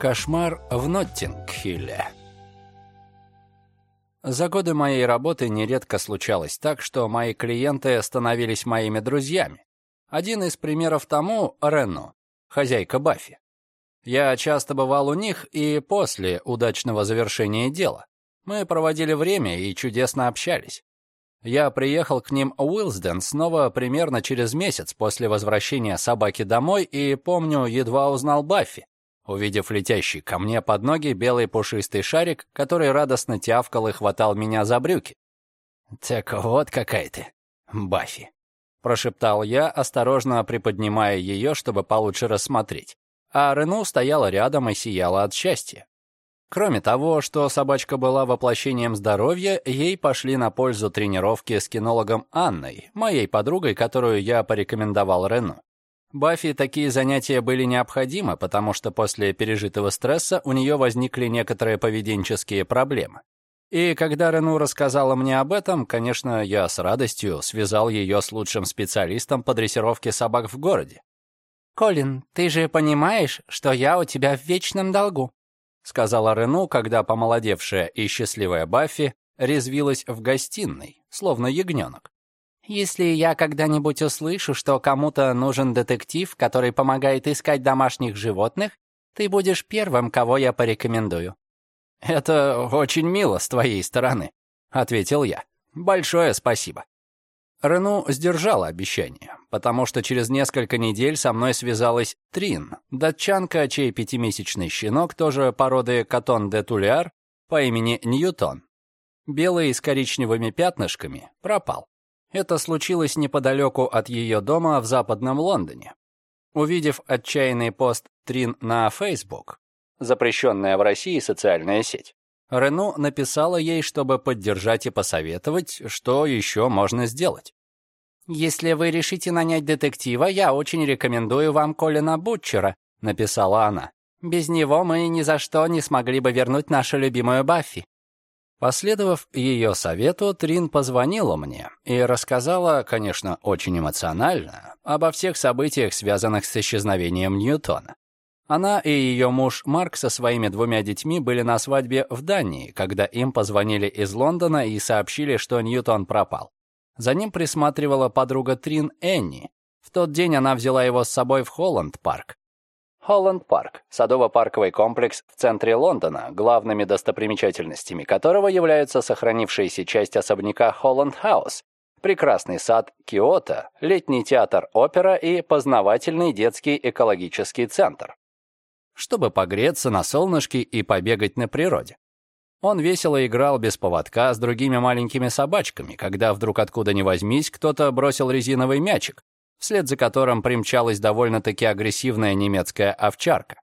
Кошмар в Ноттингхилле. За годы моей работы нередко случалось так, что мои клиенты становились моими друзьями. Один из примеров тому — Ренну, хозяйка Баффи. Я часто бывал у них и после удачного завершения дела. Мы проводили время и чудесно общались. Я приехал к ним в Уилсден снова примерно через месяц после возвращения собаки домой и, помню, едва узнал Баффи, увидев летящий ко мне под ноги белый пушистый шарик, который радостно тявкал и хватал меня за брюки. «Так вот какая ты, Баффи», — прошептал я, осторожно приподнимая ее, чтобы получше рассмотреть. А Рену стояла рядом и сияла от счастья. Кроме того, что собачка была воплощением здоровья, ей пошли на пользу тренировки с кинологом Анной, моей подругой, которую я порекомендовал Рену. Баффи такие занятия были необходимы, потому что после пережитого стресса у нее возникли некоторые поведенческие проблемы. И когда Рену рассказала мне об этом, конечно, я с радостью связал ее с лучшим специалистом по дрессировке собак в городе. «Колин, ты же понимаешь, что я у тебя в вечном долгу?» сказала Рену, когда помолодевшая и счастливая Баффи резвилась в гостиной, словно ягненок. Если я когда-нибудь услышу, что кому-то нужен детектив, который помогает искать домашних животных, ты будешь первым, кого я порекомендую». «Это очень мило с твоей стороны», — ответил я. «Большое спасибо». Рену сдержала обещание, потому что через несколько недель со мной связалась Трин, датчанка, чей пятимесячный щенок, тоже породы Катон де Тулиар, по имени Ньютон. Белый с коричневыми пятнышками пропал. Это случилось неподалеку от ее дома в западном Лондоне. Увидев отчаянный пост Трин на Facebook, запрещенная в России социальная сеть, Рену написала ей, чтобы поддержать и посоветовать, что еще можно сделать. «Если вы решите нанять детектива, я очень рекомендую вам Колина Бутчера», — написала она. «Без него мы ни за что не смогли бы вернуть нашу любимую Баффи». Последовав ее совету, Трин позвонила мне и рассказала, конечно, очень эмоционально, обо всех событиях, связанных с исчезновением Ньютона. Она и ее муж Марк со своими двумя детьми были на свадьбе в Дании, когда им позвонили из Лондона и сообщили, что Ньютон пропал. За ним присматривала подруга Трин Энни. В тот день она взяла его с собой в Холланд-парк, Холланд-парк – садово-парковый комплекс в центре Лондона, главными достопримечательностями которого являются сохранившаяся часть особняка Холланд-хаус, прекрасный сад Киото, летний театр опера и познавательный детский экологический центр. Чтобы погреться на солнышке и побегать на природе. Он весело играл без поводка с другими маленькими собачками, когда вдруг откуда ни возьмись кто-то бросил резиновый мячик, вслед за которым примчалась довольно-таки агрессивная немецкая овчарка.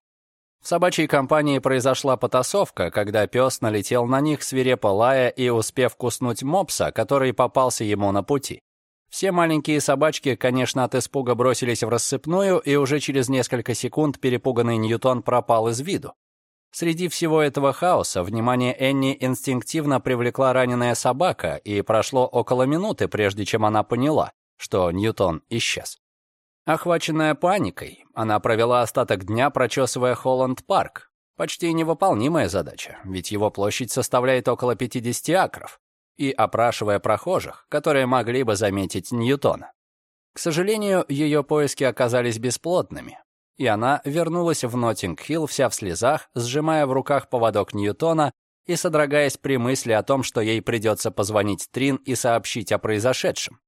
В собачьей компании произошла потасовка, когда пес налетел на них, свирепо лая и успев куснуть мопса, который попался ему на пути. Все маленькие собачки, конечно, от испуга бросились в рассыпную, и уже через несколько секунд перепуганный Ньютон пропал из виду. Среди всего этого хаоса внимание Энни инстинктивно привлекла раненая собака, и прошло около минуты, прежде чем она поняла, что Ньютон исчез. Охваченная паникой, она провела остаток дня, прочесывая Холланд-парк. Почти невыполнимая задача, ведь его площадь составляет около 50 акров, и опрашивая прохожих, которые могли бы заметить Ньютона. К сожалению, ее поиски оказались бесплодными, и она вернулась в Ноттинг-Хилл вся в слезах, сжимая в руках поводок Ньютона и содрогаясь при мысли о том, что ей придется позвонить Трин и сообщить о произошедшем.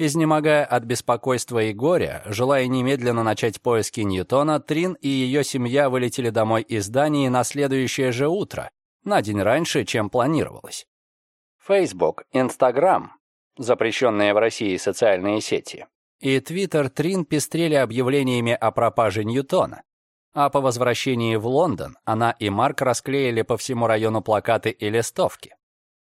Изнемогая от беспокойства и горя, желая немедленно начать поиски Ньютона, Трин и ее семья вылетели домой из Дании на следующее же утро, на день раньше, чем планировалось. Facebook, Instagram, запрещенные в России социальные сети, и Twitter Трин пестрели объявлениями о пропаже Ньютона. А по возвращении в Лондон она и Марк расклеили по всему району плакаты и листовки.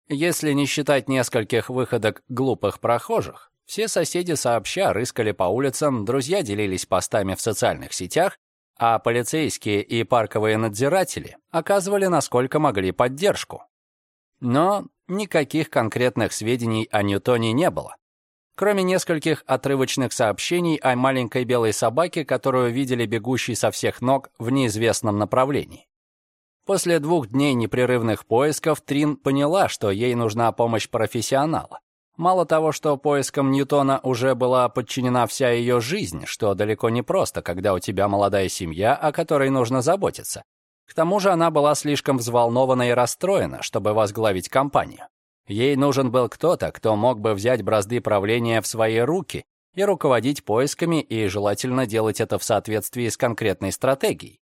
Если не считать нескольких выходок глупых прохожих, все соседи сообща рыскали по улицам, друзья делились постами в социальных сетях, а полицейские и парковые надзиратели оказывали насколько могли поддержку. Но никаких конкретных сведений о Ньютоне не было. кроме нескольких отрывочных сообщений о маленькой белой собаке, которую видели бегущей со всех ног в неизвестном направлении. После двух дней непрерывных поисков Трин поняла, что ей нужна помощь профессионала. Мало того, что поискам Ньютона уже была подчинена вся ее жизнь, что далеко не просто, когда у тебя молодая семья, о которой нужно заботиться. К тому же она была слишком взволнована и расстроена, чтобы возглавить компанию. Ей нужен был кто-то, кто мог бы взять бразды правления в свои руки и руководить поисками, и желательно делать это в соответствии с конкретной стратегией.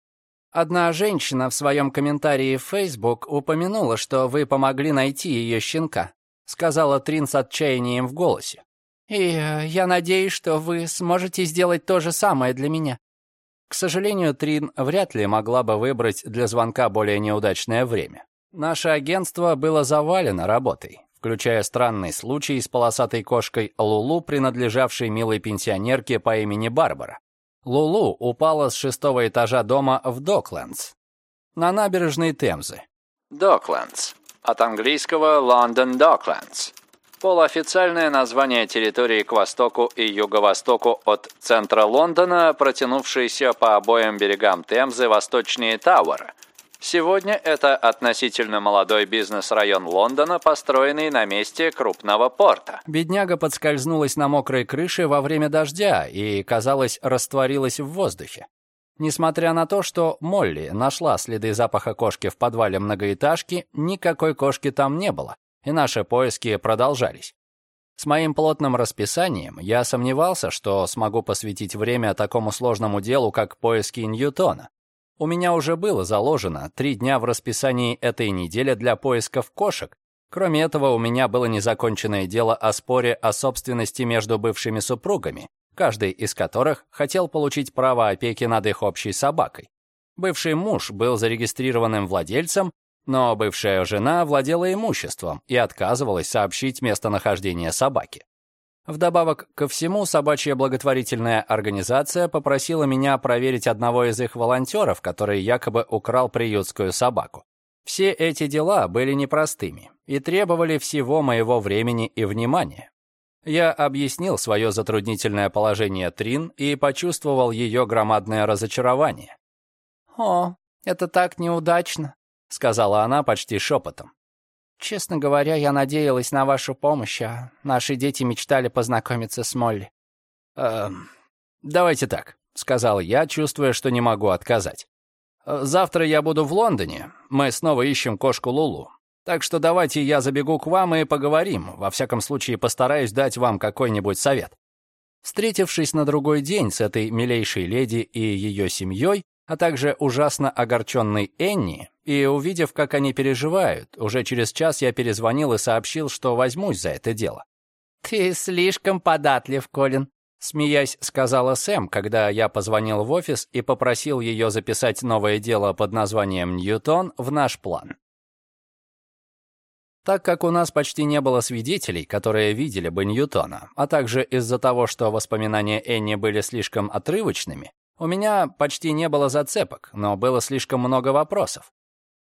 Одна женщина в своем комментарии в Facebook упомянула, что вы помогли найти ее щенка, сказала Трин с отчаянием в голосе. И э, я надеюсь, что вы сможете сделать то же самое для меня. К сожалению, Трин вряд ли могла бы выбрать для звонка более неудачное время. Наше агентство было завалено работой, включая странный случай с полосатой кошкой Лулу, принадлежавшей милой пенсионерке по имени Барбара. Лулу упала с шестого этажа дома в Доклендс, на набережной Темзы. Доклендс. От английского London Docklands. Полуофициальное название территории к востоку и юго-востоку от центра Лондона, протянувшейся по обоим берегам Темзы восточнее Тауэра – Сегодня это относительно молодой бизнес-район Лондона, построенный на месте крупного порта. Бедняга подскользнулась на мокрой крыше во время дождя и, казалось, растворилась в воздухе. Несмотря на то, что Молли нашла следы запаха кошки в подвале многоэтажки, никакой кошки там не было, и наши поиски продолжались. С моим плотным расписанием я сомневался, что смогу посвятить время такому сложному делу, как поиски Ньютона. У меня уже было заложено три дня в расписании этой недели для поисков кошек. Кроме этого, у меня было незаконченное дело о споре о собственности между бывшими супругами, каждый из которых хотел получить право опеки над их общей собакой. Бывший муж был зарегистрированным владельцем, но бывшая жена владела имуществом и отказывалась сообщить местонахождение собаки. Вдобавок ко всему, собачья благотворительная организация попросила меня проверить одного из их волонтеров, который якобы украл приютскую собаку. Все эти дела были непростыми и требовали всего моего времени и внимания. Я объяснил свое затруднительное положение Трин и почувствовал ее громадное разочарование. «О, это так неудачно», — сказала она почти шепотом. Честно говоря, я надеялась на вашу помощь, а наши дети мечтали познакомиться с Молли. «Эм, давайте так», — сказал я, чувствуя, что не могу отказать. «Завтра я буду в Лондоне. Мы снова ищем кошку Лулу. Так что давайте я забегу к вам и поговорим. Во всяком случае, постараюсь дать вам какой-нибудь совет». Встретившись на другой день с этой милейшей леди и ее семьей, а также ужасно огорченной Энни, и увидев, как они переживают, уже через час я перезвонил и сообщил, что возьмусь за это дело. «Ты слишком податлив, Колин», — смеясь сказала Сэм, когда я позвонил в офис и попросил ее записать новое дело под названием «Ньютон» в наш план. Так как у нас почти не было свидетелей, которые видели бы Ньютона, а также из-за того, что воспоминания Энни были слишком отрывочными, у меня почти не было зацепок, но было слишком много вопросов.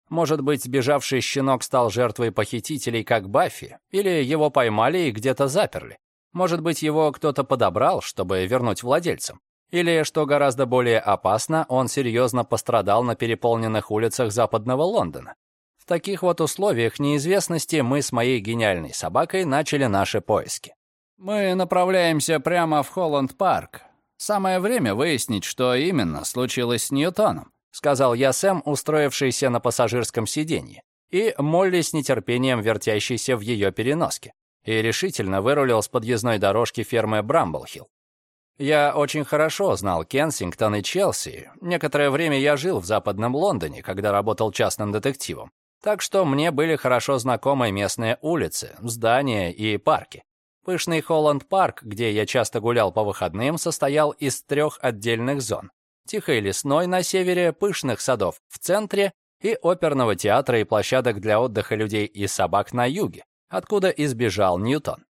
Может быть, сбежавший щенок стал жертвой похитителей, как Баффи, или его поймали и где-то заперли. Может быть, его кто-то подобрал, чтобы вернуть владельцам. Или, что гораздо более опасно, он серьезно пострадал на переполненных улицах западного Лондона. В таких вот условиях неизвестности мы с моей гениальной собакой начали наши поиски. Мы направляемся прямо в Холланд-парк, Самое время выяснить, что именно случилось с Ньютоном, сказал я Сэм, устроившийся на пассажирском сиденье, и Молли с нетерпением вертящейся в ее переноске, и решительно вырулил с подъездной дорожки фермы Брамблхилл. Я очень хорошо знал Кенсингтон и Челси. Некоторое время я жил в западном Лондоне, когда работал частным детективом. Так что мне были хорошо знакомы местные улицы, здания и парки. Пышный Холланд-парк, где я часто гулял по выходным, состоял из трех отдельных зон. Тихой лесной на севере, пышных садов в центре и оперного театра и площадок для отдыха людей и собак на юге, откуда избежал Ньютон.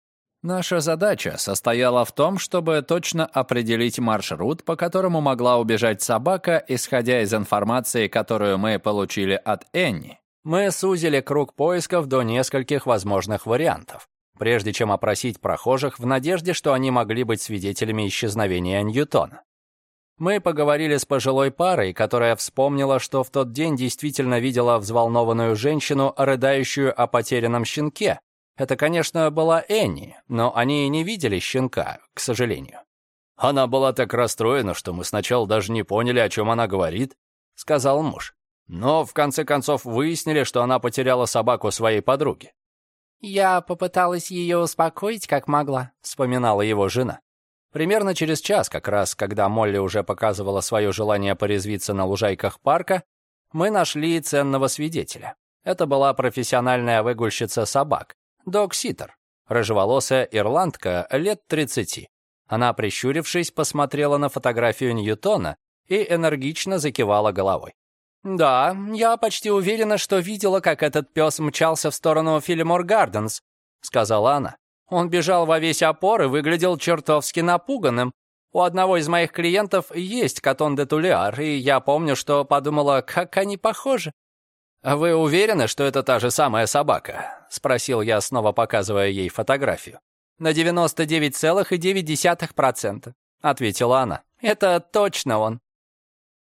Наша задача состояла в том, чтобы точно определить маршрут, по которому могла убежать собака, исходя из информации, которую мы получили от Энни. Мы сузили круг поисков до нескольких возможных вариантов. прежде чем опросить прохожих в надежде, что они могли быть свидетелями исчезновения Ньютона. Мы поговорили с пожилой парой, которая вспомнила, что в тот день действительно видела взволнованную женщину, рыдающую о потерянном щенке. Это, конечно, была Энни, но они не видели щенка, к сожалению. «Она была так расстроена, что мы сначала даже не поняли, о чем она говорит», — сказал муж. Но в конце концов выяснили, что она потеряла собаку своей подруги. «Я попыталась ее успокоить, как могла», — вспоминала его жена. Примерно через час, как раз когда Молли уже показывала свое желание порезвиться на лужайках парка, мы нашли ценного свидетеля. Это была профессиональная выгульщица собак, Дог Ситер, рыжеволосая ирландка лет 30. Она, прищурившись, посмотрела на фотографию Ньютона и энергично закивала головой. «Да, я почти уверена, что видела, как этот пес мчался в сторону Филимор Гарденс», — сказала она. Он бежал во весь опор и выглядел чертовски напуганным. У одного из моих клиентов есть катон де тулиар, и я помню, что подумала, как они похожи. «Вы уверены, что это та же самая собака?» — спросил я, снова показывая ей фотографию. «На 99,9%, — ответила она. «Это точно он».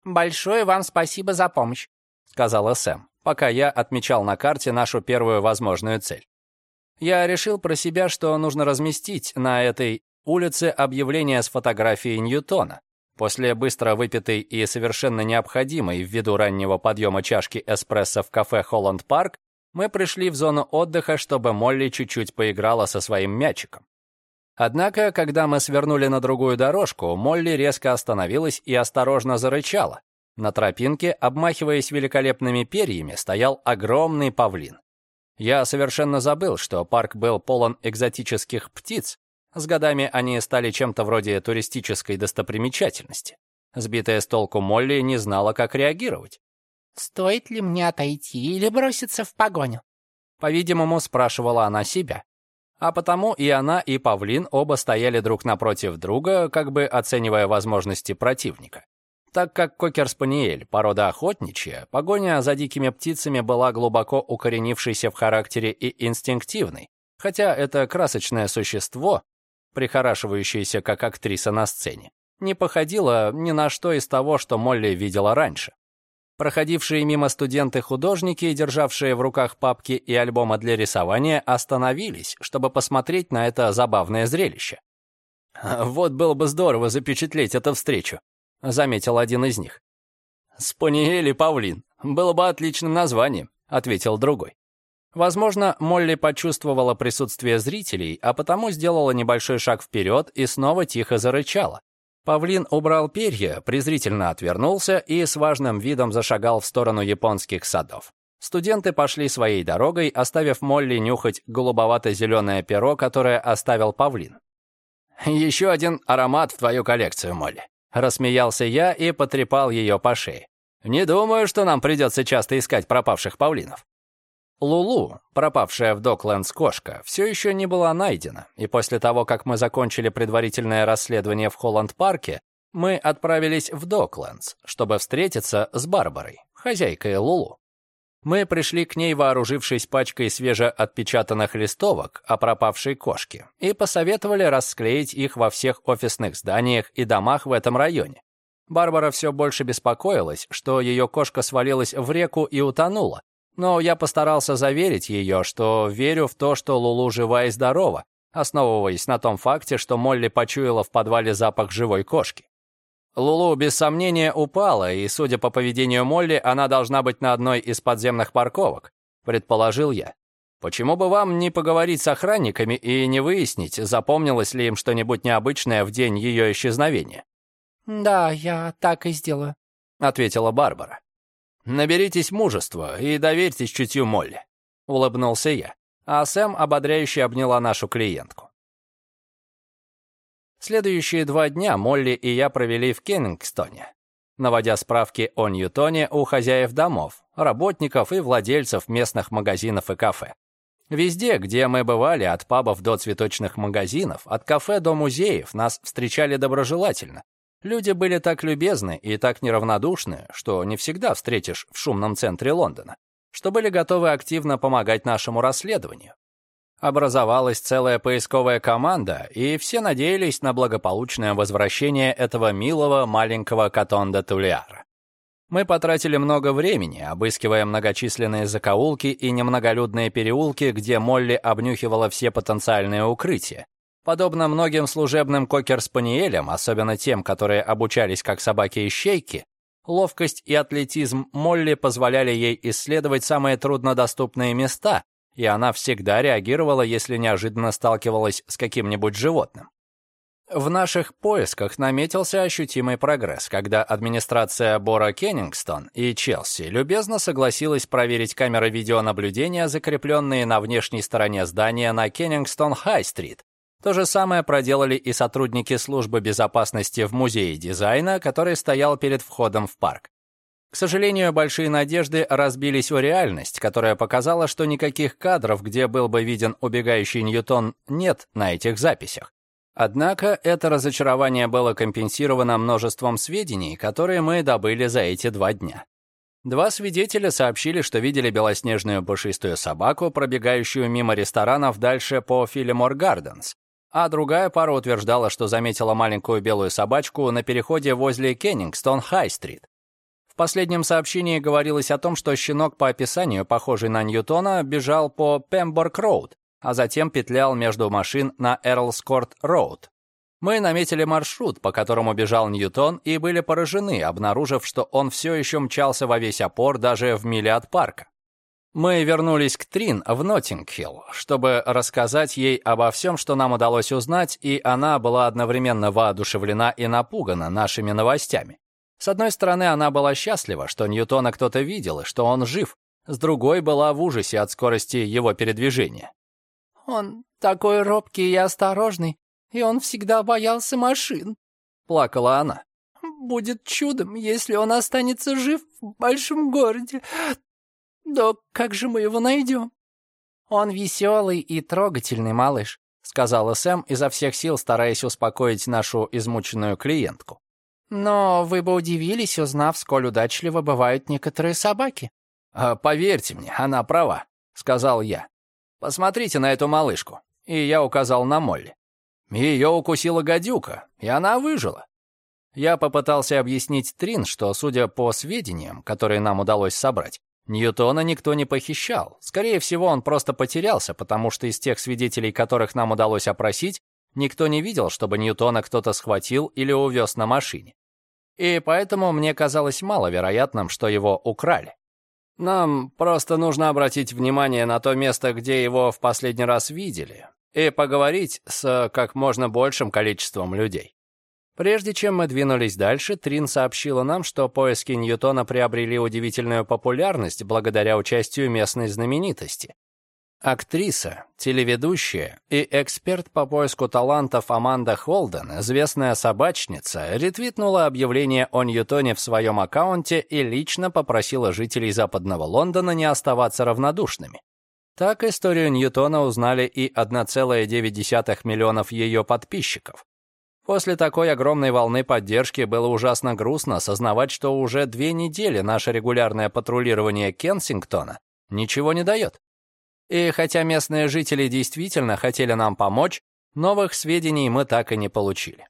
«Большое вам спасибо за помощь», — сказала Сэм, пока я отмечал на карте нашу первую возможную цель. Я решил про себя, что нужно разместить на этой улице объявление с фотографией Ньютона. После быстро выпитой и совершенно необходимой ввиду раннего подъема чашки эспрессо в кафе «Холланд Парк», мы пришли в зону отдыха, чтобы Молли чуть-чуть поиграла со своим мячиком. Однако, когда мы свернули на другую дорожку, Молли резко остановилась и осторожно зарычала. На тропинке, обмахиваясь великолепными перьями, стоял огромный павлин. Я совершенно забыл, что парк был полон экзотических птиц. С годами они стали чем-то вроде туристической достопримечательности. Сбитая с толку Молли не знала, как реагировать. «Стоит ли мне отойти или броситься в погоню?» По-видимому, спрашивала она себя. А потому и она, и Павлин оба стояли друг напротив друга, как бы оценивая возможности противника. Так как кокер-спаниель — порода охотничья, погоня за дикими птицами была глубоко укоренившейся в характере и инстинктивной, хотя это красочное существо, прихорашивающееся как актриса на сцене, не походило ни на что из того, что Молли видела раньше. Проходившие мимо студенты-художники, державшие в руках папки и альбомы для рисования, остановились, чтобы посмотреть на это забавное зрелище. «Вот было бы здорово запечатлеть эту встречу», — заметил один из них. «Спаниель павлин. Было бы отличным названием», — ответил другой. Возможно, Молли почувствовала присутствие зрителей, а потому сделала небольшой шаг вперед и снова тихо зарычала. Павлин убрал перья, презрительно отвернулся и с важным видом зашагал в сторону японских садов. Студенты пошли своей дорогой, оставив Молли нюхать голубовато-зеленое перо, которое оставил павлин. «Еще один аромат в твою коллекцию, Молли», Рассмеялся я и потрепал ее по шее. «Не думаю, что нам придется часто искать пропавших павлинов». Лулу, пропавшая в Доклендс кошка, все еще не была найдена, и после того, как мы закончили предварительное расследование в Холланд-парке, мы отправились в Доклендс, чтобы встретиться с Барбарой, хозяйкой Лулу. Мы пришли к ней, вооружившись пачкой свежеотпечатанных листовок о пропавшей кошке, и посоветовали расклеить их во всех офисных зданиях и домах в этом районе. Барбара все больше беспокоилась, что ее кошка свалилась в реку и утонула, но я постарался заверить ее, что верю в то, что Лулу жива и здорова, основываясь на том факте, что Молли почуяла в подвале запах живой кошки. Лулу без сомнения упала, и, судя по поведению Молли, она должна быть на одной из подземных парковок, предположил я. Почему бы вам не поговорить с охранниками и не выяснить, запомнилось ли им что-нибудь необычное в день ее исчезновения? «Да, я так и сделаю», — ответила Барбара. «Наберитесь мужества и доверьтесь чутью Молли», — улыбнулся я, а Сэм ободряюще обняла нашу клиентку. Следующие два дня Молли и я провели в Кеннингстоне, наводя справки о Ньютоне у хозяев домов, работников и владельцев местных магазинов и кафе. Везде, где мы бывали, от пабов до цветочных магазинов, от кафе до музеев, нас встречали доброжелательно. Люди были так любезны и так неравнодушны, что не всегда встретишь в шумном центре Лондона, что были готовы активно помогать нашему расследованию. Образовалась целая поисковая команда, и все надеялись на благополучное возвращение этого милого маленького Катонда Тулиара. Мы потратили много времени, обыскивая многочисленные закоулки и немноголюдные переулки, где Молли обнюхивала все потенциальные укрытия. Подобно многим служебным кокер-спаниелям, особенно тем, которые обучались как собаки-ищейки, ловкость и атлетизм Молли позволяли ей исследовать самые труднодоступные места, и она всегда реагировала, если неожиданно сталкивалась с каким-нибудь животным. В наших поисках наметился ощутимый прогресс, когда администрация Бора Кеннингстон и Челси любезно согласилась проверить камеры видеонаблюдения, закрепленные на внешней стороне здания на Кеннингстон-Хай-стрит. То же самое проделали и сотрудники службы безопасности в Музее дизайна, который стоял перед входом в парк. К сожалению, большие надежды разбились о реальность, которая показала, что никаких кадров, где был бы виден убегающий Ньютон, нет на этих записях. Однако это разочарование было компенсировано множеством сведений, которые мы добыли за эти два дня. Два свидетеля сообщили, что видели белоснежную пушистую собаку, пробегающую мимо ресторанов дальше по Филимор Гарденс, а другая пара утверждала, что заметила маленькую белую собачку на переходе возле Кеннингстон-Хай-стрит. В последнем сообщении говорилось о том, что щенок по описанию, похожий на Ньютона, бежал по Пемборк-Роуд, а затем петлял между машин на Эрлскорт-Роуд. Мы наметили маршрут, по которому бежал Ньютон, и были поражены, обнаружив, что он все еще мчался во весь опор даже в миле от парка. Мы вернулись к Трин в Ноттингхилл, чтобы рассказать ей обо всем, что нам удалось узнать, и она была одновременно воодушевлена и напугана нашими новостями. С одной стороны, она была счастлива, что Ньютона кто-то видел и что он жив, с другой была в ужасе от скорости его передвижения. Он такой робкий и осторожный, и он всегда боялся машин», — плакала она. «Будет чудом, если он останется жив в большом городе. Да как же мы его найдем?» «Он веселый и трогательный малыш», — сказала Сэм, изо всех сил стараясь успокоить нашу измученную клиентку. «Но вы бы удивились, узнав, сколь удачливо бывают некоторые собаки». «А, «Поверьте мне, она права», — сказал я. Посмотрите на эту малышку». И я указал на Молли. Ее укусила гадюка, и она выжила. Я попытался объяснить Трин, что, судя по сведениям, которые нам удалось собрать, Ньютона никто не похищал. Скорее всего, он просто потерялся, потому что из тех свидетелей, которых нам удалось опросить, никто не видел, чтобы Ньютона кто-то схватил или увез на машине. И поэтому мне казалось маловероятным, что его украли. Нам просто нужно обратить внимание на то место, где его в последний раз видели, и поговорить с как можно большим количеством людей. Прежде чем мы двинулись дальше, Трин сообщила нам, что поиски Ньютона приобрели удивительную популярность благодаря участию местной знаменитости. Актриса, телеведущая и эксперт по поиску талантов Аманда Холден, известная собачница, ретвитнула объявление о Ньютоне в своем аккаунте и лично попросила жителей Западного Лондона не оставаться равнодушными. Так историю Ньютона узнали и 1,9 миллионов ее подписчиков. После такой огромной волны поддержки было ужасно грустно осознавать, что уже две недели наше регулярное патрулирование Кенсингтона ничего не дает. И хотя местные жители действительно хотели нам помочь, новых сведений мы так и не получили.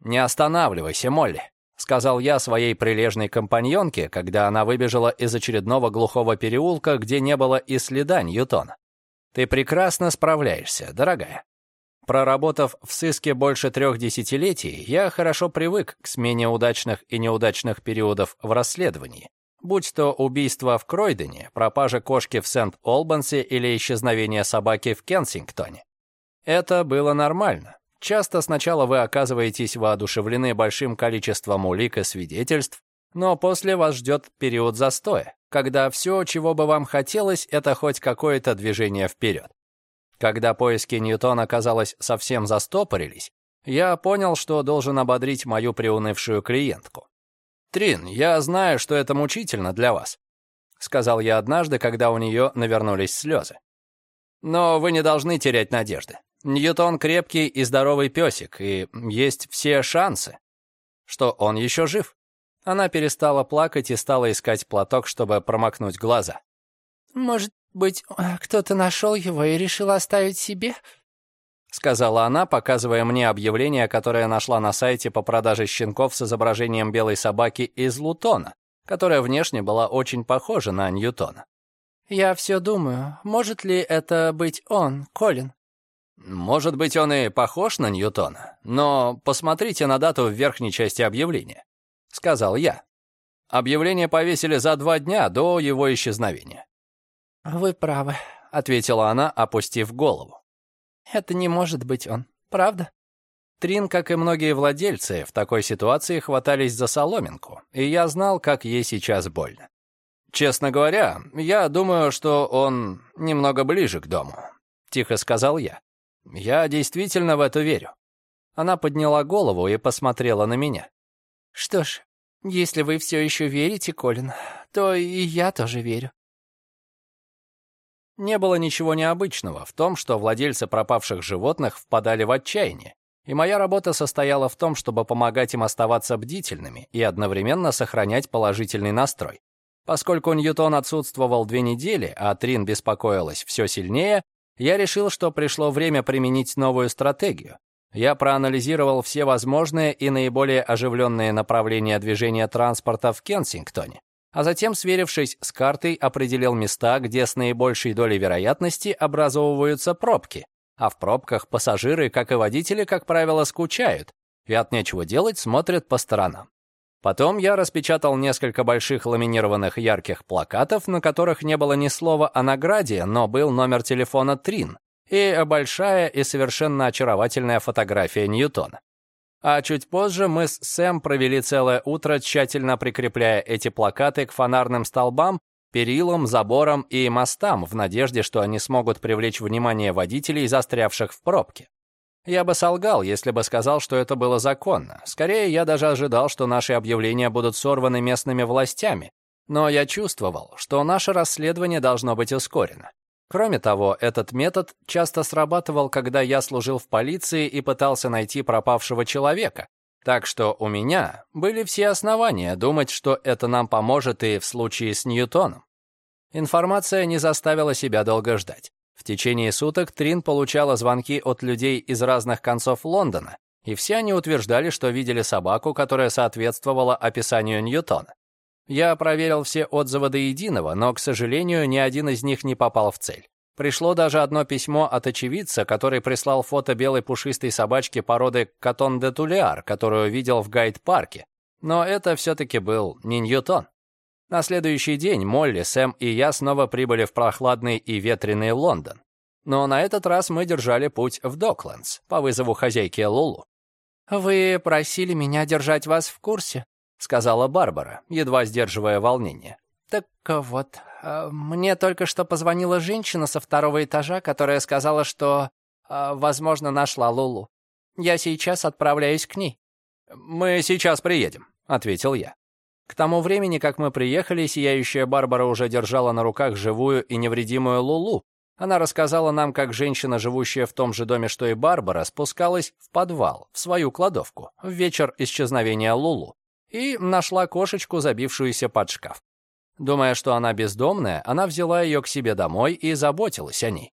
«Не останавливайся, Молли», — сказал я своей прилежной компаньонке, когда она выбежала из очередного глухого переулка, где не было и следа Ньютона. «Ты прекрасно справляешься, дорогая». Проработав в сыске больше трех десятилетий, я хорошо привык к смене удачных и неудачных периодов в расследовании будь то убийство в Кройдене, пропажа кошки в Сент-Олбансе или исчезновение собаки в Кенсингтоне. Это было нормально. Часто сначала вы оказываетесь воодушевлены большим количеством улик и свидетельств, но после вас ждет период застоя, когда все, чего бы вам хотелось, это хоть какое-то движение вперед. Когда поиски Ньютона, казалось, совсем застопорились, я понял, что должен ободрить мою приунывшую клиентку. «Трин, я знаю, что это мучительно для вас», — сказал я однажды, когда у нее навернулись слезы. «Но вы не должны терять надежды. Ньютон крепкий и здоровый песик, и есть все шансы, что он еще жив». Она перестала плакать и стала искать платок, чтобы промокнуть глаза. «Может, быть, кто-то нашел его и решил оставить себе?» Сказала она, показывая мне объявление, которое нашла на сайте по продаже щенков с изображением белой собаки из Лутона, которая внешне была очень похожа на Ньютона. «Я все думаю, может ли это быть он, Колин?» «Может быть, он и похож на Ньютона, но посмотрите на дату в верхней части объявления», — сказал я. Объявление повесили за два дня до его исчезновения. «Вы правы», — ответила она, опустив голову. «Это не может быть он, правда?» Трин, как и многие владельцы, в такой ситуации хватались за соломинку, и я знал, как ей сейчас больно. «Честно говоря, я думаю, что он немного ближе к дому», — тихо сказал я. «Я действительно в это верю». Она подняла голову и посмотрела на меня. «Что ж, если вы все еще верите, Колин, то и я тоже верю. Не было ничего необычного в том, что владельцы пропавших животных впадали в отчаяние, и моя работа состояла в том, чтобы помогать им оставаться бдительными и одновременно сохранять положительный настрой. Поскольку Ньютон отсутствовал две недели, а Трин беспокоилась все сильнее, я решил, что пришло время применить новую стратегию. Я проанализировал все возможные и наиболее оживленные направления движения транспорта в Кенсингтоне, а затем, сверившись с картой, определил места, где с наибольшей долей вероятности образовываются пробки. А в пробках пассажиры, как и водители, как правило, скучают, и от нечего делать смотрят по сторонам. Потом я распечатал несколько больших ламинированных ярких плакатов, на которых не было ни слова о награде, но был номер телефона Трин и большая и совершенно очаровательная фотография Ньютона. А чуть позже мы с Сэм провели целое утро, тщательно прикрепляя эти плакаты к фонарным столбам, перилам, заборам и мостам в надежде, что они смогут привлечь внимание водителей, застрявших в пробке. Я бы солгал, если бы сказал, что это было законно. Скорее, я даже ожидал, что наши объявления будут сорваны местными властями. Но я чувствовал, что наше расследование должно быть ускорено. Кроме того, этот метод часто срабатывал, когда я служил в полиции и пытался найти пропавшего человека. Так что у меня были все основания думать, что это нам поможет и в случае с Ньютоном. Информация не заставила себя долго ждать. В течение суток Трин получала звонки от людей из разных концов Лондона, и все они утверждали, что видели собаку, которая соответствовала описанию Ньютона. Я проверил все отзывы до единого, но, к сожалению, ни один из них не попал в цель. Пришло даже одно письмо от очевидца, который прислал фото белой пушистой собачки породы Катон де Тулиар, которую видел в гайд-парке. Но это все-таки был не Ньютон. На следующий день Молли, Сэм и я снова прибыли в прохладный и ветреный Лондон. Но на этот раз мы держали путь в Доклендс по вызову хозяйки Лулу. «Вы просили меня держать вас в курсе», — сказала Барбара, едва сдерживая волнение. «Так вот, а, мне только что позвонила женщина со второго этажа, которая сказала, что, а, возможно, нашла Лулу. Я сейчас отправляюсь к ней». «Мы сейчас приедем», — ответил я. К тому времени, как мы приехали, сияющая Барбара уже держала на руках живую и невредимую Лулу. Она рассказала нам, как женщина, живущая в том же доме, что и Барбара, спускалась в подвал, в свою кладовку, в вечер исчезновения Лулу и нашла кошечку, забившуюся под шкаф. Думая, что она бездомная, она взяла ее к себе домой и заботилась о ней.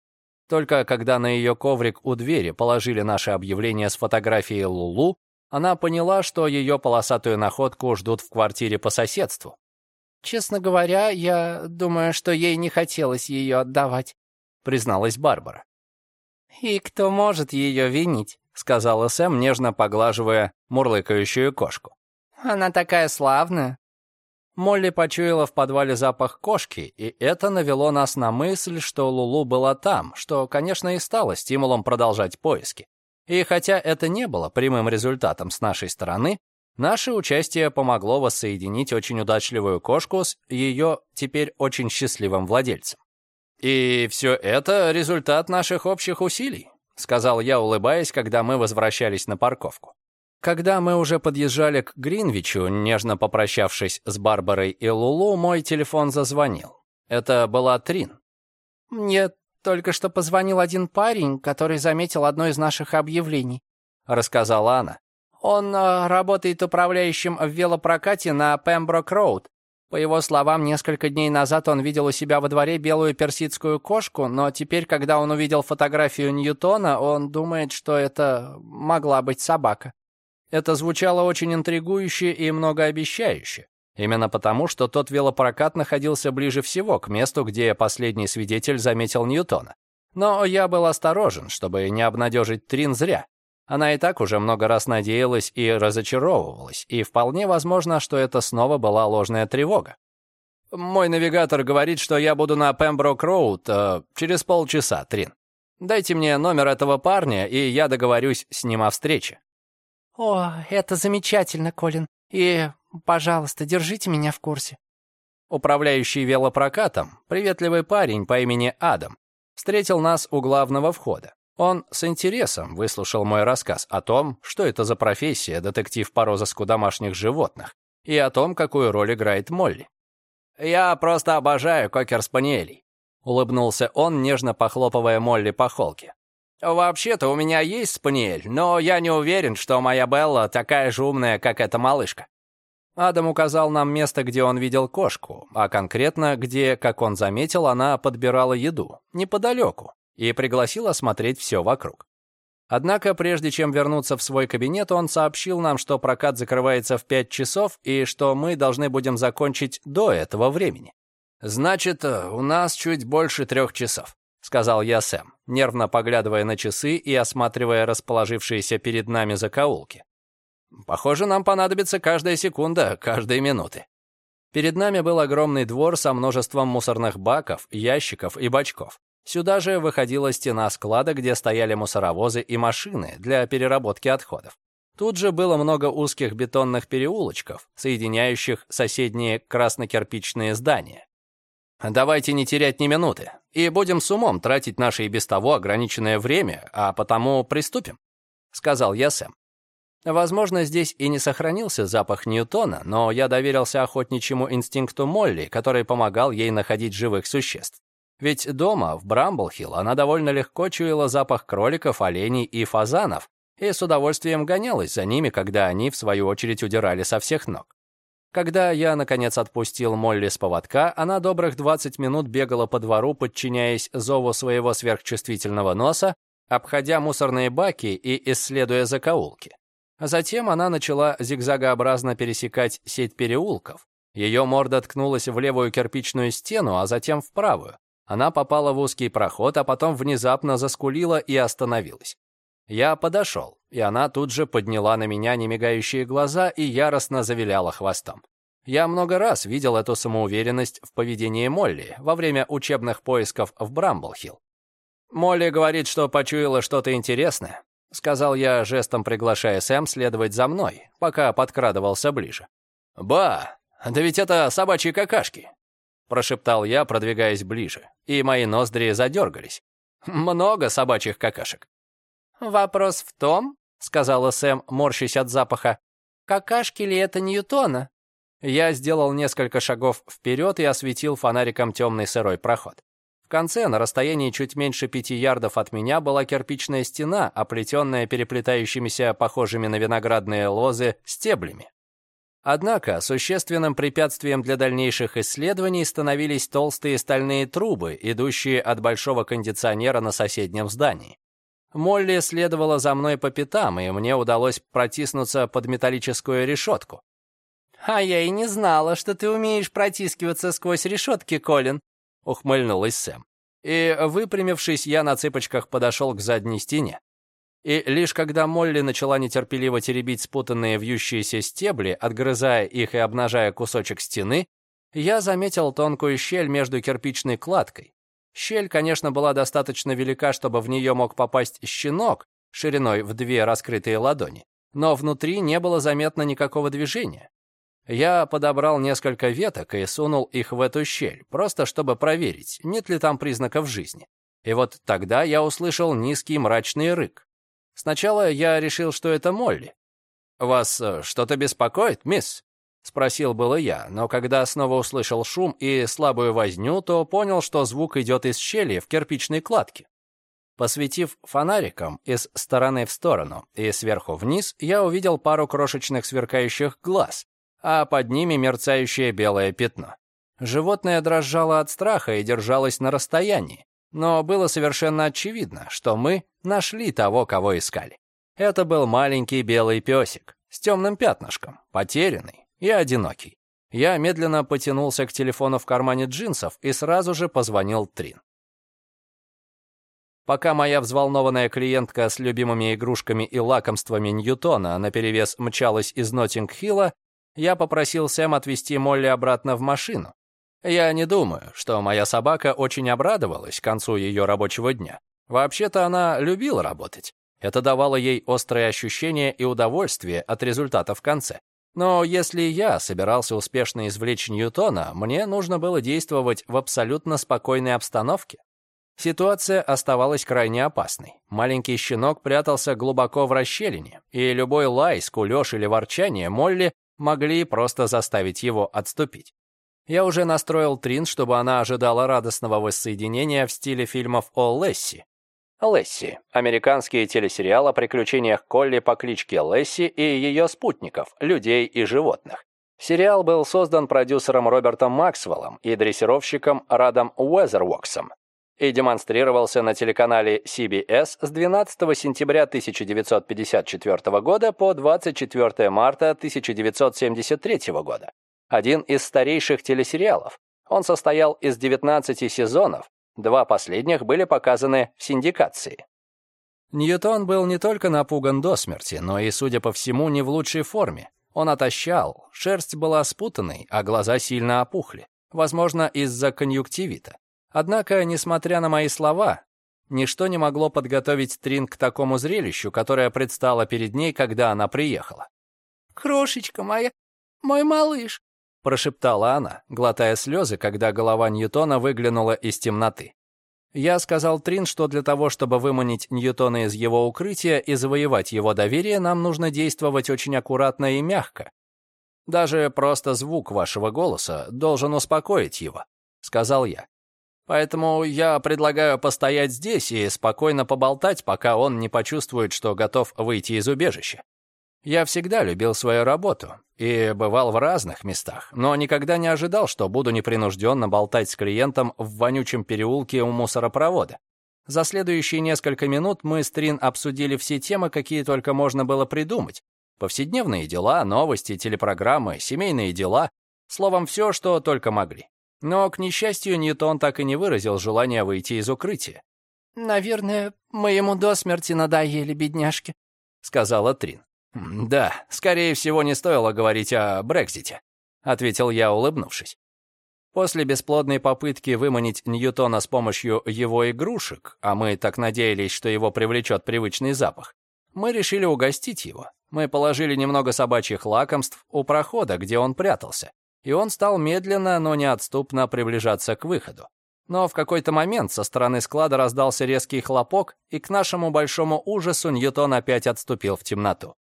Только когда на ее коврик у двери положили наше объявление с фотографией Лулу, она поняла, что ее полосатую находку ждут в квартире по соседству. «Честно говоря, я думаю, что ей не хотелось ее отдавать», — призналась Барбара. «И кто может ее винить?» — сказала Сэм, нежно поглаживая мурлыкающую кошку. Она такая славная». Молли почуяла в подвале запах кошки, и это навело нас на мысль, что Лулу была там, что, конечно, и стало стимулом продолжать поиски. И хотя это не было прямым результатом с нашей стороны, наше участие помогло воссоединить очень удачливую кошку с ее теперь очень счастливым владельцем. «И все это результат наших общих усилий», — сказал я, улыбаясь, когда мы возвращались на парковку. Когда мы уже подъезжали к Гринвичу, нежно попрощавшись с Барбарой и Лулу, мой телефон зазвонил. Это была Трин. «Мне только что позвонил один парень, который заметил одно из наших объявлений», — рассказала она. «Он э, работает управляющим в велопрокате на Пемброк-Роуд. По его словам, несколько дней назад он видел у себя во дворе белую персидскую кошку, но теперь, когда он увидел фотографию Ньютона, он думает, что это могла быть собака. Это звучало очень интригующе и многообещающе. Именно потому, что тот велопрокат находился ближе всего к месту, где последний свидетель заметил Ньютона. Но я был осторожен, чтобы не обнадежить Трин зря. Она и так уже много раз надеялась и разочаровывалась, и вполне возможно, что это снова была ложная тревога. «Мой навигатор говорит, что я буду на Пемброк-Роуд э, через полчаса, Трин. Дайте мне номер этого парня, и я договорюсь с ним о встрече». «О, это замечательно, Колин. И, пожалуйста, держите меня в курсе». Управляющий велопрокатом, приветливый парень по имени Адам, встретил нас у главного входа. Он с интересом выслушал мой рассказ о том, что это за профессия детектив по розыску домашних животных, и о том, какую роль играет Молли. «Я просто обожаю кокер-спаниелей», — улыбнулся он, нежно похлопывая Молли по холке. «Вообще-то у меня есть спаниель, но я не уверен, что моя Белла такая же умная, как эта малышка». Адам указал нам место, где он видел кошку, а конкретно, где, как он заметил, она подбирала еду, неподалеку, и пригласил осмотреть все вокруг. Однако, прежде чем вернуться в свой кабинет, он сообщил нам, что прокат закрывается в 5 часов и что мы должны будем закончить до этого времени. «Значит, у нас чуть больше трех часов», — сказал я Сэм, нервно поглядывая на часы и осматривая расположившиеся перед нами закоулки. «Похоже, нам понадобится каждая секунда, каждые минуты». Перед нами был огромный двор со множеством мусорных баков, ящиков и бачков. Сюда же выходила стена склада, где стояли мусоровозы и машины для переработки отходов. Тут же было много узких бетонных переулочков, соединяющих соседние краснокирпичные здания. Давайте не терять ни минуты и будем с умом тратить наше и без того ограниченное время, а потому приступим», — сказал я Сэм. Возможно, здесь и не сохранился запах Ньютона, но я доверился охотничьему инстинкту Молли, который помогал ей находить живых существ. Ведь дома, в Брамблхилл, она довольно легко чуяла запах кроликов, оленей и фазанов и с удовольствием гонялась за ними, когда они, в свою очередь, удирали со всех ног. Когда я, наконец, отпустил Молли с поводка, она добрых 20 минут бегала по двору, подчиняясь зову своего сверхчувствительного носа, обходя мусорные баки и исследуя закоулки. Затем она начала зигзагообразно пересекать сеть переулков. Ее морда ткнулась в левую кирпичную стену, а затем в правую. Она попала в узкий проход, а потом внезапно заскулила и остановилась. Я подошел, и она тут же подняла на меня немигающие глаза и яростно завиляла хвостом. Я много раз видел эту самоуверенность в поведении Молли во время учебных поисков в Брамблхилл. «Молли говорит, что почуяла что-то интересное», — сказал я, жестом приглашая Сэм следовать за мной, пока подкрадывался ближе. «Ба, да ведь это собачьи какашки. Прошептал я, продвигаясь ближе, и мои ноздри задергались. Много собачьих какашек. «Вопрос в том, — сказала Сэм, морщась от запаха, — какашки ли это Ньютона?» Я сделал несколько шагов вперед и осветил фонариком темный сырой проход. В конце, на расстоянии чуть меньше пяти ярдов от меня, была кирпичная стена, оплетенная переплетающимися, похожими на виноградные лозы, стеблями. Однако существенным препятствием для дальнейших исследований становились толстые стальные трубы, идущие от большого кондиционера на соседнем здании. Молли следовала за мной по пятам, и мне удалось протиснуться под металлическую решетку. «А я и не знала, что ты умеешь протискиваться сквозь решетки, Колин», — ухмыльнулась Сэм. И, выпрямившись, я на цыпочках подошел к задней стене. И лишь когда Молли начала нетерпеливо теребить спутанные вьющиеся стебли, отгрызая их и обнажая кусочек стены, я заметил тонкую щель между кирпичной кладкой. Щель, конечно, была достаточно велика, чтобы в нее мог попасть щенок шириной в две раскрытые ладони, но внутри не было заметно никакого движения. Я подобрал несколько веток и сунул их в эту щель, просто чтобы проверить, нет ли там признаков жизни. И вот тогда я услышал низкий мрачный рык. Сначала я решил, что это Молли. «Вас э, что-то беспокоит, мисс?» — спросил было я, но когда снова услышал шум и слабую возню, то понял, что звук идет из щели в кирпичной кладке. Посветив фонариком из стороны в сторону и сверху вниз, я увидел пару крошечных сверкающих глаз, а под ними мерцающее белое пятно. Животное дрожало от страха и держалось на расстоянии, но было совершенно очевидно, что мы нашли того, кого искали. Это был маленький белый песик с темным пятнышком, потерянный и одинокий. Я медленно потянулся к телефону в кармане джинсов и сразу же позвонил Трин. Пока моя взволнованная клиентка с любимыми игрушками и лакомствами Ньютона наперевес мчалась из Ноттинг-Хилла, я попросил Сэм отвезти Молли обратно в машину. Я не думаю, что моя собака очень обрадовалась к концу ее рабочего дня. Вообще-то она любила работать. Это давало ей острое ощущение и удовольствие от результата в конце. Но если я собирался успешно извлечь Ньютона, мне нужно было действовать в абсолютно спокойной обстановке. Ситуация оставалась крайне опасной. Маленький щенок прятался глубоко в расщелине, и любой лай, скулёж или ворчание Молли могли просто заставить его отступить. Я уже настроил Трин, чтобы она ожидала радостного воссоединения в стиле фильмов о Лесси, Лесси. Американский телесериал о приключениях Колли по кличке Лесси и ее спутников, людей и животных. Сериал был создан продюсером Робертом Максвеллом и дрессировщиком Радом Уэзервоксом и демонстрировался на телеканале CBS с 12 сентября 1954 года по 24 марта 1973 года. Один из старейших телесериалов. Он состоял из 19 сезонов, Два последних были показаны в синдикации. Ньютон был не только напуган до смерти, но и, судя по всему, не в лучшей форме. Он отощал, шерсть была спутанной, а глаза сильно опухли. Возможно, из-за конъюнктивита. Однако, несмотря на мои слова, ничто не могло подготовить Трин к такому зрелищу, которое предстало перед ней, когда она приехала. «Крошечка моя, мой малыш, прошептала она, глотая слезы, когда голова Ньютона выглянула из темноты. Я сказал Трин, что для того, чтобы выманить Ньютона из его укрытия и завоевать его доверие, нам нужно действовать очень аккуратно и мягко. Даже просто звук вашего голоса должен успокоить его, сказал я. Поэтому я предлагаю постоять здесь и спокойно поболтать, пока он не почувствует, что готов выйти из убежища. Я всегда любил свою работу и бывал в разных местах, но никогда не ожидал, что буду непринужденно болтать с клиентом в вонючем переулке у мусоропровода. За следующие несколько минут мы с Трин обсудили все темы, какие только можно было придумать. Повседневные дела, новости, телепрограммы, семейные дела. Словом, все, что только могли. Но, к несчастью, Ньютон так и не выразил желания выйти из укрытия. «Наверное, мы ему до смерти надоели, бедняжки», — сказала Трин. «Да, скорее всего, не стоило говорить о Брекзите», — ответил я, улыбнувшись. После бесплодной попытки выманить Ньютона с помощью его игрушек, а мы так надеялись, что его привлечет привычный запах, мы решили угостить его. Мы положили немного собачьих лакомств у прохода, где он прятался, и он стал медленно, но неотступно приближаться к выходу. Но в какой-то момент со стороны склада раздался резкий хлопок, и к нашему большому ужасу Ньютон опять отступил в темноту.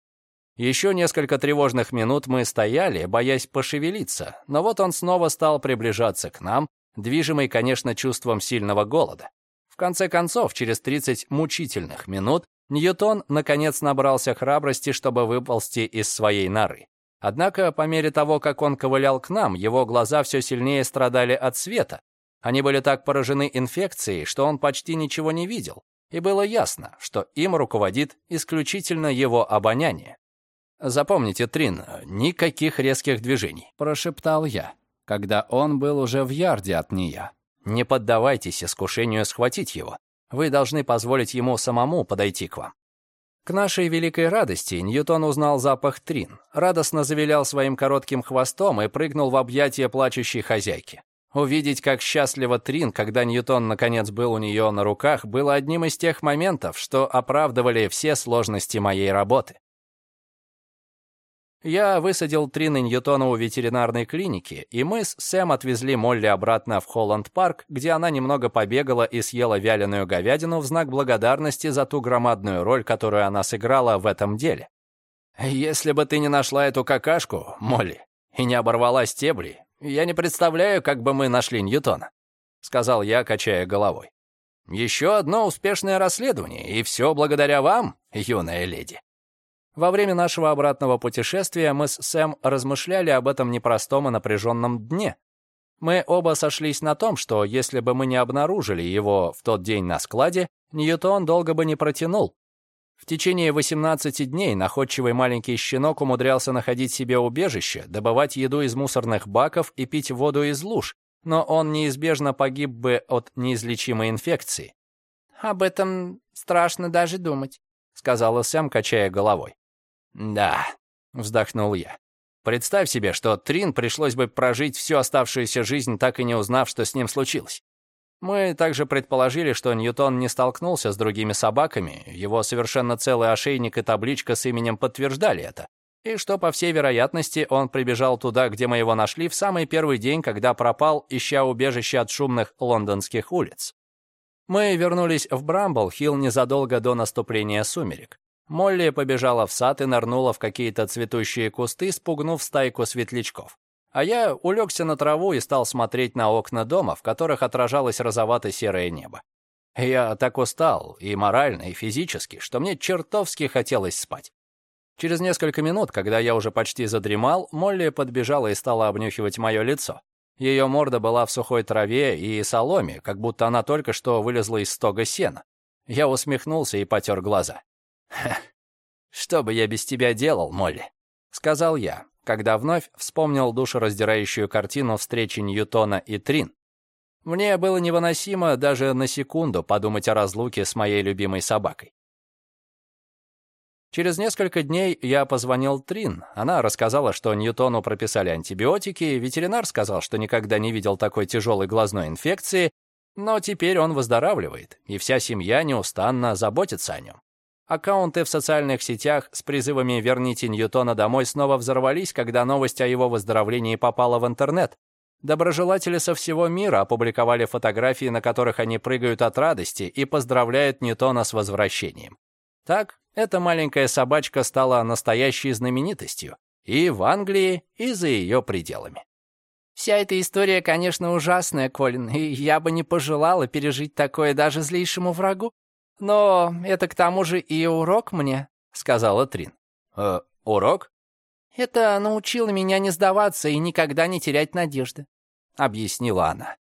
Еще несколько тревожных минут мы стояли, боясь пошевелиться, но вот он снова стал приближаться к нам, движимый, конечно, чувством сильного голода. В конце концов, через 30 мучительных минут, Ньютон наконец набрался храбрости, чтобы выползти из своей норы. Однако, по мере того, как он ковылял к нам, его глаза все сильнее страдали от света. Они были так поражены инфекцией, что он почти ничего не видел, и было ясно, что им руководит исключительно его обоняние. «Запомните, Трин, никаких резких движений», — прошептал я, когда он был уже в ярде от нее. «Не поддавайтесь искушению схватить его. Вы должны позволить ему самому подойти к вам». К нашей великой радости Ньютон узнал запах Трин, радостно завилял своим коротким хвостом и прыгнул в объятия плачущей хозяйки. Увидеть, как счастлива Трин, когда Ньютон наконец был у нее на руках, было одним из тех моментов, что оправдывали все сложности моей работы. Я высадил Трины Ньютона у ветеринарной клиники, и мы с Сэм отвезли Молли обратно в Холланд-парк, где она немного побегала и съела вяленую говядину в знак благодарности за ту громадную роль, которую она сыграла в этом деле. «Если бы ты не нашла эту какашку, Молли, и не оборвала стебли, я не представляю, как бы мы нашли Ньютона», — сказал я, качая головой. «Еще одно успешное расследование, и все благодаря вам, юная леди». Во время нашего обратного путешествия мы с Сэм размышляли об этом непростом и напряженном дне. Мы оба сошлись на том, что если бы мы не обнаружили его в тот день на складе, Ньютон долго бы не протянул. В течение 18 дней находчивый маленький щенок умудрялся находить себе убежище, добывать еду из мусорных баков и пить воду из луж, но он неизбежно погиб бы от неизлечимой инфекции. «Об этом страшно даже думать», — сказала Сэм, качая головой. «Да», — вздохнул я. «Представь себе, что Трин пришлось бы прожить всю оставшуюся жизнь, так и не узнав, что с ним случилось. Мы также предположили, что Ньютон не столкнулся с другими собаками, его совершенно целый ошейник и табличка с именем подтверждали это, и что, по всей вероятности, он прибежал туда, где мы его нашли, в самый первый день, когда пропал, ища убежище от шумных лондонских улиц. Мы вернулись в Брамбл-Хилл незадолго до наступления сумерек. Молли побежала в сад и нырнула в какие-то цветущие кусты, спугнув стайку светлячков. А я улегся на траву и стал смотреть на окна дома, в которых отражалось розовато-серое небо. Я так устал, и морально, и физически, что мне чертовски хотелось спать. Через несколько минут, когда я уже почти задремал, Молли подбежала и стала обнюхивать мое лицо. Ее морда была в сухой траве и соломе, как будто она только что вылезла из стога сена. Я усмехнулся и потер глаза. «Что бы я без тебя делал, Молли?» — сказал я, когда вновь вспомнил душераздирающую картину встречи Ньютона и Трин. Мне было невыносимо даже на секунду подумать о разлуке с моей любимой собакой. Через несколько дней я позвонил Трин. Она рассказала, что Ньютону прописали антибиотики, ветеринар сказал, что никогда не видел такой тяжелой глазной инфекции, но теперь он выздоравливает, и вся семья неустанно заботится о нем. Аккаунты в социальных сетях с призывами «Верните Ньютона домой» снова взорвались, когда новость о его выздоровлении попала в интернет. Доброжелатели со всего мира опубликовали фотографии, на которых они прыгают от радости и поздравляют Ньютона с возвращением. Так, эта маленькая собачка стала настоящей знаменитостью и в Англии, и за ее пределами. Вся эта история, конечно, ужасная, Колин, и я бы не пожелала пережить такое даже злейшему врагу. «Но это к тому же и урок мне», — сказала Трин. «Э, урок?» «Это научило меня не сдаваться и никогда не терять надежды», — объяснила она.